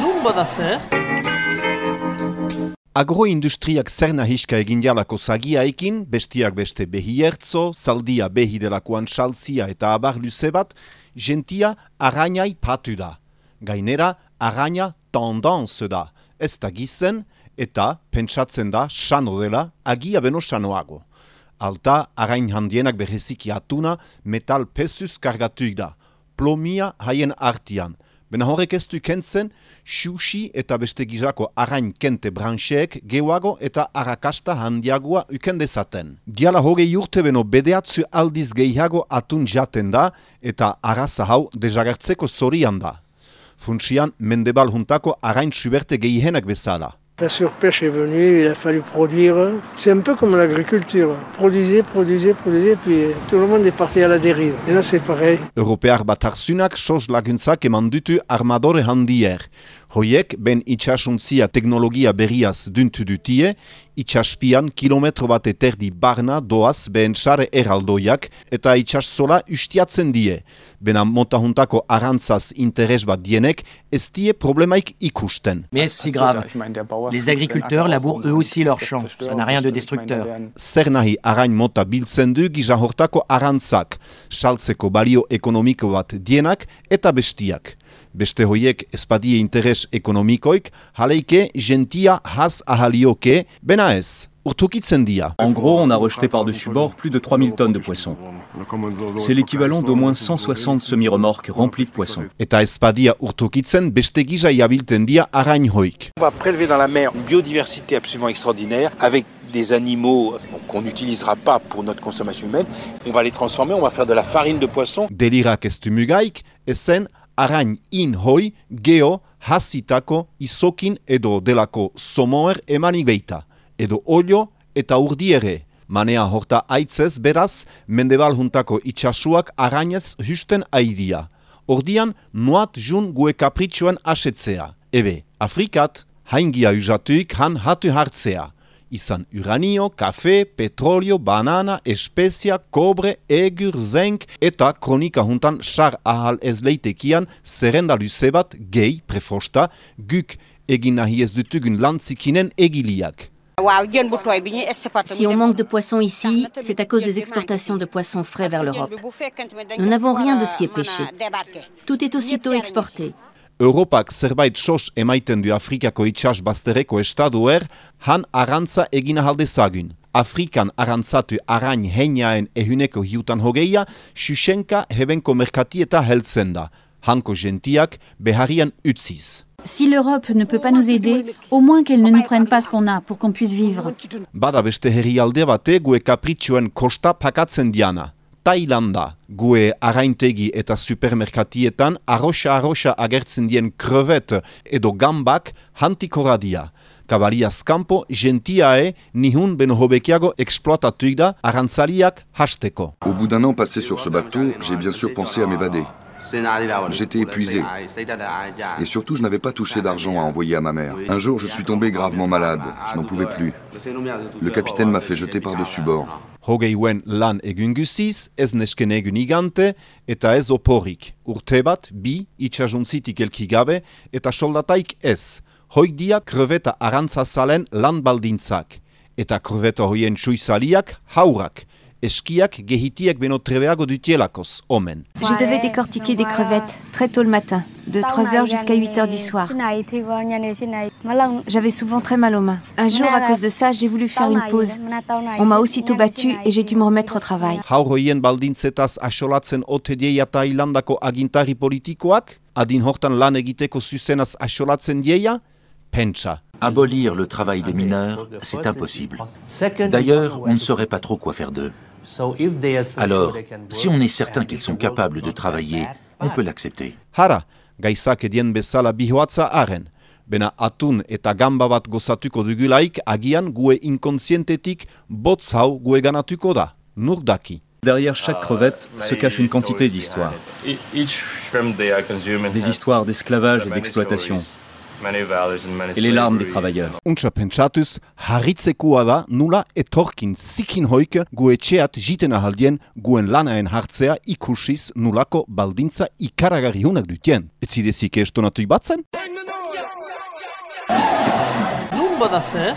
Nun bada zer? Agroindustriak zer nahiska egin jalako zagiaekin, bestiak beste behi ertzo, zaldia behi delakoan saltzia eta abar luze bat, gentia arañai patu da. Gainera, araña tendance da. Ez da gizen eta pentsatzen da sano dela agia beno sanoago. Alta, arain handienak bereziki atuna metal pesuz kargatuik da. Plomia haien artian. Bena horrek ez du kentzen, xuxi eta beste gizako arain kente branxeek gehuago eta arakasta handiagoa ukendezaten. Diala hogei urte beno bedeatzu aldiz gehiago atun jaten da eta araza hau dezagertzeko zorian da. Funtsian mendebal juntako arain suberte gehihenak bezala. La surpêche est venue, il a fallu produire. C'est un peu comme l'agriculture. Produisez, produisez, produisez, puis tout le monde est parti à la dérive. Et là, c'est pareil. Handier. Hoiek, ben itxasuntzia teknologia berriaz duntu dutie, itxaspian kilometro bat eterdi barna doaz behen sare eraldoiak eta itxaszola ustiatzen die. Bena motahuntako arantzaz interes bat dienek, ez die problemaik ikusten. Mais si grave Les agriculteurs labourent eux aussi leurs champs. Ça n'a rien de destructeur. Zer nahi arain mota biltzen du gizahortako arantzak, saltzeko balio ekonomiko bat dienak eta bestiak. Beste hoiek espadie interes ekonomikoik, jaleike gentia has ahalioke, bena ez, urtukitzen dia. En gros, on a rejeté par-dessus bord plus de 3000 tonnes de poissons. C'est l'équivalent d'au moins 160 semi-remorques remplies de poissons. Eta espadia urtukitzen beste gisa jabilten dia arain hoik. On va prélever dans la mer une biodiversité absolument extraordinaire avec des animaux qu'on n'utilisera pas pour notre consommation humaine. On va les transformer, on va faire de la farine de poisson. Delirak ez arain in hoi geo hasitako izokin edo delako somoer emanik beita. Edo olio eta urdi ere. Manea horta aitzez beraz, mendebal juntako itxasuak arainez husten aidia. Ordian, nuat jun gue kapritxoan asetzea. Ebe, Afrikat, haingia usatuik han hatu hartzea. Izan uranio, kafe, petrolio, banana, espezia, kobre, egur, zenk eta kronika juntan sar ahal ez leitekian zerrenda luze bat gehi prefosta guk egin nahi ez dutugun lantzikinen egiliak. Si on manque de poissons ici, c'est à cause des exportations de poissons frais vers l'Europe. Nous n'avons rien de ce qui est pêché. Tout est aussitôt exporté. Europak zerbait sos emaiten du Afrikako itxas bazterreko estaduer, han arantza egina haldezagun. Afrikan arantzatu arain heinaen ehuneko hiutan hogeia, xuxenka hebenko merkatieta heltzen da. Hanko gentiak beharian utziz. Si l'Europe ne peut pas nous aider, au moins qu'elle ne nous prenne pas ce qu'on a pour qu'on puisse vivre. Bada beste herrialde bate gue kapritxoen kosta pakatzen diana. Tailanda, gue araintegi eta supermerkatietan arroxa-arroxa agertzen dien krevet edo gambak hantikora dia. Kabaliaz kanpo, gentiae nihun beno hobekiago eksploatatuik arantzaliak hasteko. Au bout d'un an passé sur ce bateau, j'ai bien sûr pensé à m'évader. J'étais épuisé. Et surtout, je n'avais pas touché d'argent à envoyer à ma mère. Un jour, je suis tombé gravement malade. Je n'en pouvais plus. Le capitaine m'a fait jeter par-dessus bord. Hogeien lan egun guziz, ez nesken egun igante, eta ez oporik. Urte bat, bi, itxasuntzitik elkigabe, eta soldataik ez. Hoik dia kreveta arantzazalen lan baldintzak. Eta kreveta hoien suizaliak haurak. Eskiak gehitiak beno trebeago dutielakoz, omen. Je devais décortiquer des crevettes très tôt le matin, de 3h jusqu'à 8h du soir. J'avais souvent très mal aux mains. Un jour, à cause de ça, j'ai voulu faire une pause. On m'a aussitôt battu et j'ai dû me remettre au travail. Haur hoien baldintzetaz asolatzen ote dieia Tailandako agintari politikoak? Adin hortan lan egiteko zuzenaz asolatzen dieia? Pentsa. Abolir le travail des mineurs, c'est impossible. D'ailleurs, on ne saurait pas trop quoi faire d'eux. Alors, si on est certain qu'ils sont capables de travailler, on peut l'accepter. Hara, gaizak edien bezala bihoatza haren. Bena atun eta gamba bat gozatuko dugulaik agian gue inkonsientetik botz hau gue ganatuko da. Nur daki. Derrière chaque crevette se cache une quantité d'histoires. Des histoires d'esclavage et d'exploitation. Et les larmes des travailleurs. Untsa pentsatuz, harritzekoa da nula etorkin zikin hoik gu etxeat jiten ahaldien guen lanaen hartzea ikusiz nulako baldintza ikaragarri hunak dutien. Etzidezik estonatu ibatzen? Nun bada zer?